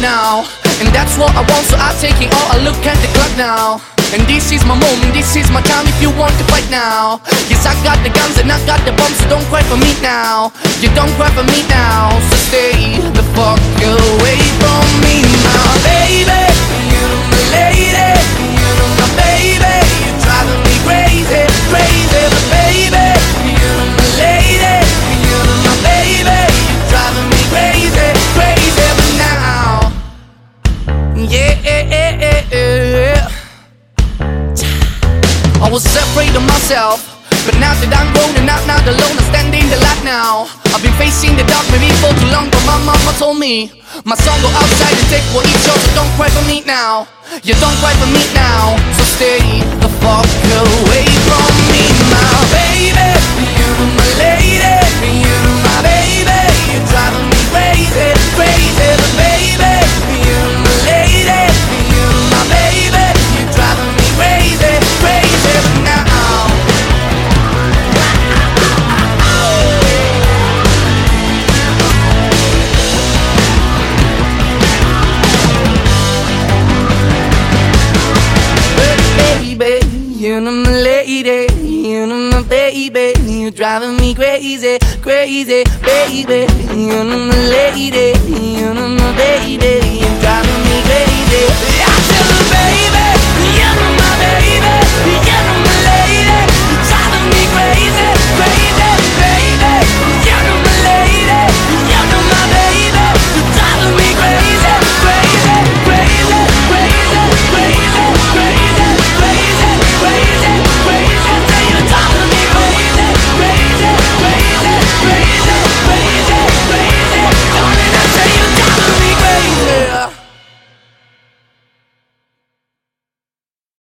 now. And that's what I want, so I take it all. I look at the clock now. And this is my moment, this is my time if you want to fight now. Yes, I got the guns and I got the bombs, so don't cry for me now. You don't cry for me now, so stay the fuck away I was afraid of myself. But now that I'm grown and I'm not alone I'm standing the light now. I've been facing the dark maybe for too long But my mama told me My son go outside and take what he chose. So don't cry for me now. You don't cry for me now. So stay the fuck away you're my lady, you're my baby, you're driving me crazy, crazy, baby, you're my lady, you're my baby,